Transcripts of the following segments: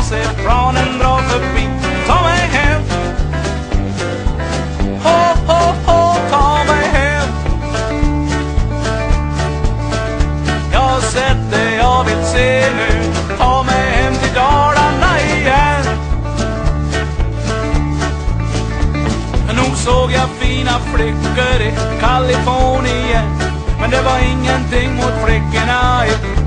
jag ser tranen dra förbi. Ta mig hem. Ho, ho, ho, ta mig hem. Jag har sett det jag vill se nu. Ta mig hem till Dalarna igen. Nog såg jag fina flickor i Kalifornien. Men det var ingenting mot flickorna i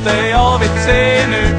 inte det jag vill se nu.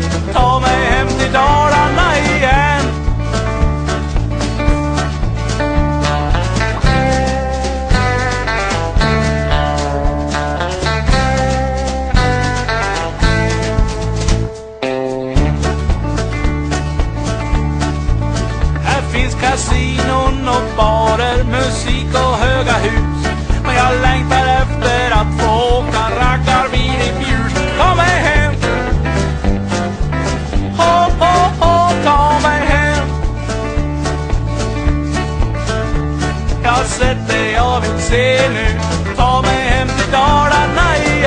Har sett det jag vill se nu. Ta mig hem till Dalarna igen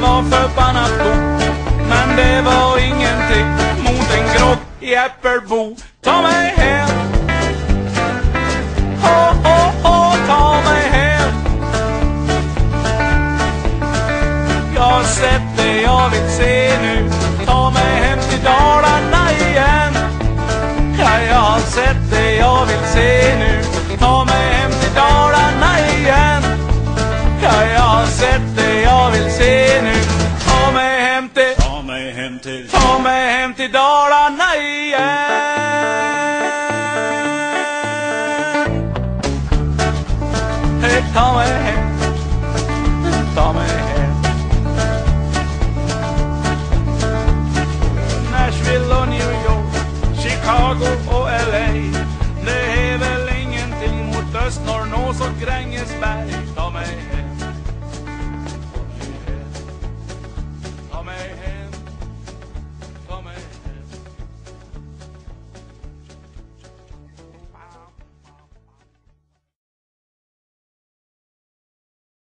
den var förbannat god Men det var ingenting mot en grogg i Äppelbo. Ta mig hem Ho, ta mig hem Jag har sett det jag vill se nu. Ta mig hem till Dalarna igen. Ja, jag har sett hem till Dalarna igen. Hey, Ta mig hem, ta mig hem. Nashville och New York, Chicago och LA Det är väl ingenting mot Östnorrnås och Grängesberg. Ta mig hem.